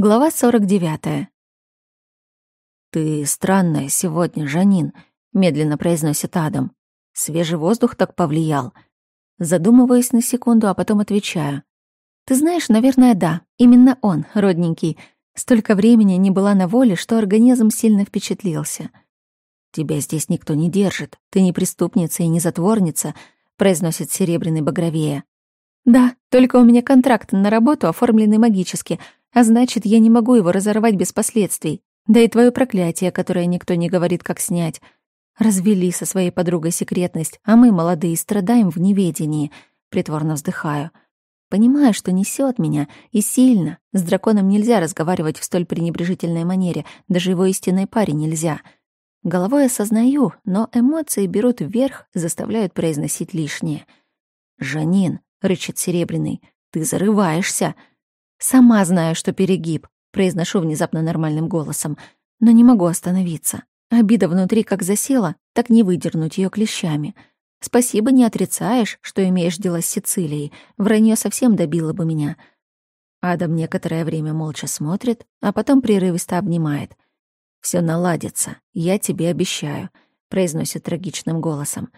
Глава 49. «Ты странная сегодня, Жанин», — медленно произносит Адам. «Свежий воздух так повлиял». Задумываюсь на секунду, а потом отвечаю. «Ты знаешь, наверное, да. Именно он, родненький. Столько времени не была на воле, что организм сильно впечатлился». «Тебя здесь никто не держит. Ты не преступница и не затворница», — произносит Серебряный Багровея. «Да, только у меня контракт на работу, оформленный магически», — а значит, я не могу его разорвать без последствий. Да и твое проклятие, которое никто не говорит, как снять. Развели со своей подругой секретность, а мы, молодые, страдаем в неведении. Притворно вздыхаю. Понимаю, что несет меня, и сильно. С драконом нельзя разговаривать в столь пренебрежительной манере, даже его истинной паре нельзя. Головой осознаю, но эмоции берут вверх, заставляют произносить лишнее. «Жанин», — рычит Серебряный, — «ты зарываешься». «Сама знаю, что перегиб», — произношу внезапно нормальным голосом, но не могу остановиться. Обида внутри как засела, так не выдернуть ее клещами. Спасибо, не отрицаешь, что имеешь дело с Сицилией. Вранье совсем добило бы меня. Адам некоторое время молча смотрит, а потом прерывисто обнимает. Все наладится, я тебе обещаю», — произносит трагичным голосом.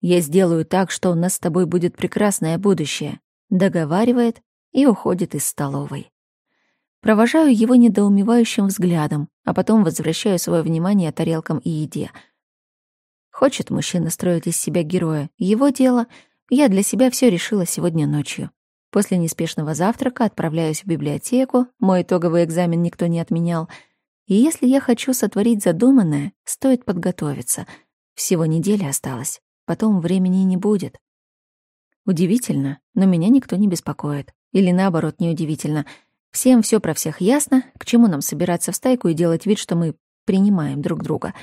«Я сделаю так, что у нас с тобой будет прекрасное будущее», — договаривает и уходит из столовой. Провожаю его недоумевающим взглядом, а потом возвращаю свое внимание тарелкам и еде. Хочет мужчина строить из себя героя, его дело. Я для себя все решила сегодня ночью. После неспешного завтрака отправляюсь в библиотеку, мой итоговый экзамен никто не отменял. И если я хочу сотворить задуманное, стоит подготовиться. Всего неделя осталось, потом времени не будет. Удивительно, но меня никто не беспокоит. Или наоборот, неудивительно. Всем все про всех ясно, к чему нам собираться в стайку и делать вид, что мы принимаем друг друга.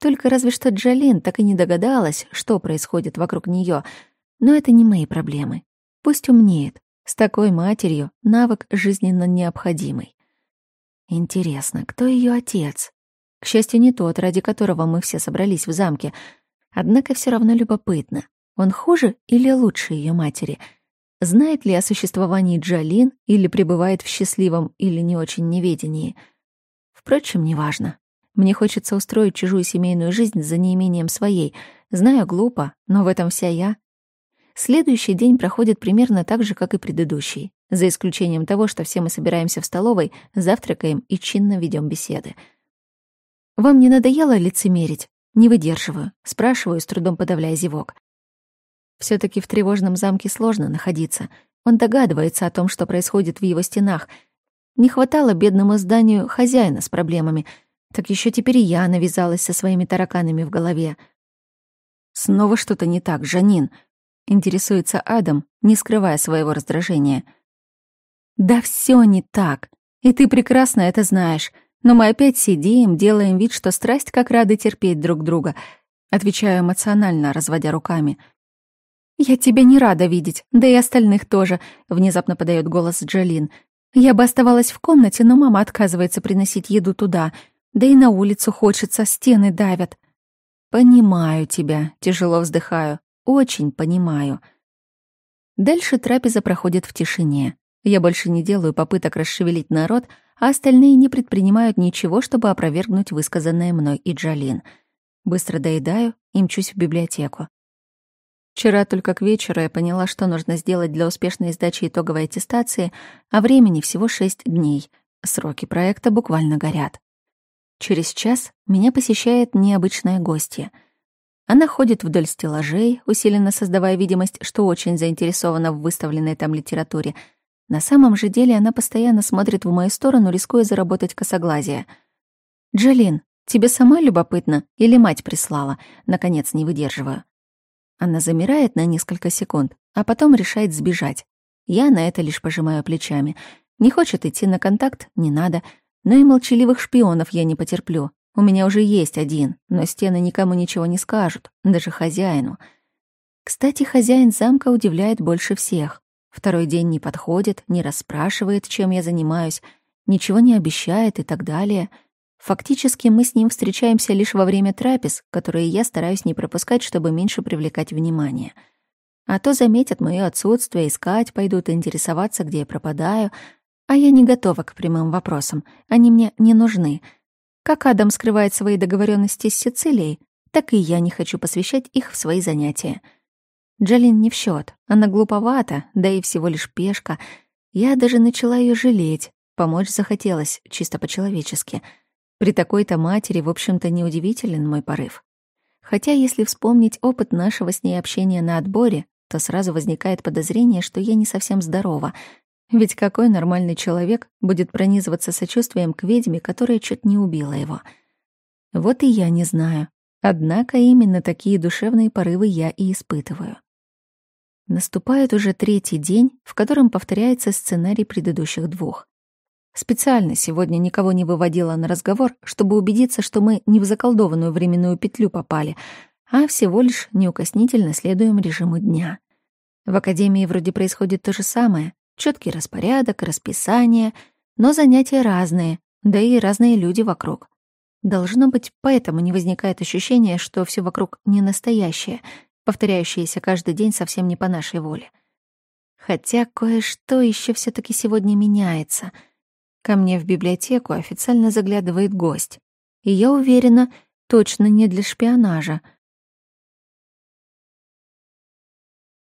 Только разве что Джалин так и не догадалась, что происходит вокруг нее. Но это не мои проблемы. Пусть умнеет. С такой матерью навык жизненно необходимый. Интересно, кто ее отец? К счастью, не тот, ради которого мы все собрались в замке. Однако все равно любопытно. Он хуже или лучше ее матери — Знает ли о существовании Джалин или пребывает в счастливом или не очень неведении? Впрочем, неважно. Мне хочется устроить чужую семейную жизнь за неимением своей. Знаю, глупо, но в этом вся я. Следующий день проходит примерно так же, как и предыдущий, за исключением того, что все мы собираемся в столовой, завтракаем и чинно ведем беседы. «Вам не надоело лицемерить?» Не выдерживаю, спрашиваю, с трудом подавляя зевок все таки в тревожном замке сложно находиться. Он догадывается о том, что происходит в его стенах. Не хватало бедному зданию хозяина с проблемами. Так еще теперь и я навязалась со своими тараканами в голове. «Снова что-то не так, Жанин», — интересуется Адам, не скрывая своего раздражения. «Да все не так. И ты прекрасно это знаешь. Но мы опять сидим, делаем вид, что страсть как рады терпеть друг друга», — отвечаю эмоционально, разводя руками — «Я тебя не рада видеть, да и остальных тоже», — внезапно подает голос Джалин. «Я бы оставалась в комнате, но мама отказывается приносить еду туда. Да и на улицу хочется, стены давят». «Понимаю тебя», — тяжело вздыхаю. «Очень понимаю». Дальше трапеза проходит в тишине. Я больше не делаю попыток расшевелить народ, а остальные не предпринимают ничего, чтобы опровергнуть высказанное мной и Джалин. Быстро доедаю и мчусь в библиотеку. Вчера только к вечеру я поняла, что нужно сделать для успешной сдачи итоговой аттестации, а времени всего шесть дней. Сроки проекта буквально горят. Через час меня посещает необычная гостья. Она ходит вдоль стеллажей, усиленно создавая видимость, что очень заинтересована в выставленной там литературе. На самом же деле она постоянно смотрит в мою сторону, рискуя заработать косоглазие. «Джалин, тебе сама любопытно или мать прислала?» Наконец не выдерживаю. Она замирает на несколько секунд, а потом решает сбежать. Я на это лишь пожимаю плечами. Не хочет идти на контакт — не надо. Но и молчаливых шпионов я не потерплю. У меня уже есть один, но стены никому ничего не скажут, даже хозяину. Кстати, хозяин замка удивляет больше всех. Второй день не подходит, не расспрашивает, чем я занимаюсь, ничего не обещает и так далее — Фактически мы с ним встречаемся лишь во время трапез, которые я стараюсь не пропускать, чтобы меньше привлекать внимание. А то заметят моё отсутствие, искать пойдут, интересоваться, где я пропадаю. А я не готова к прямым вопросам. Они мне не нужны. Как Адам скрывает свои договоренности с Сицилией, так и я не хочу посвящать их в свои занятия. Джалин не в счет, она глуповата, да и всего лишь пешка. Я даже начала ее жалеть, помочь захотелось, чисто по-человечески. При такой-то матери, в общем-то, неудивителен мой порыв. Хотя, если вспомнить опыт нашего с ней общения на отборе, то сразу возникает подозрение, что я не совсем здорова. Ведь какой нормальный человек будет пронизываться сочувствием к ведьме, которая чуть не убила его? Вот и я не знаю. Однако именно такие душевные порывы я и испытываю. Наступает уже третий день, в котором повторяется сценарий предыдущих двух. Специально сегодня никого не выводила на разговор, чтобы убедиться, что мы не в заколдованную временную петлю попали, а всего лишь неукоснительно следуем режиму дня. В академии вроде происходит то же самое, четкий распорядок, расписание, но занятия разные, да и разные люди вокруг. Должно быть, поэтому не возникает ощущения, что все вокруг не настоящее — повторяющиеся каждый день совсем не по нашей воле. Хотя кое-что еще все таки сегодня меняется. Ко мне в библиотеку официально заглядывает гость. И я уверена, точно не для шпионажа —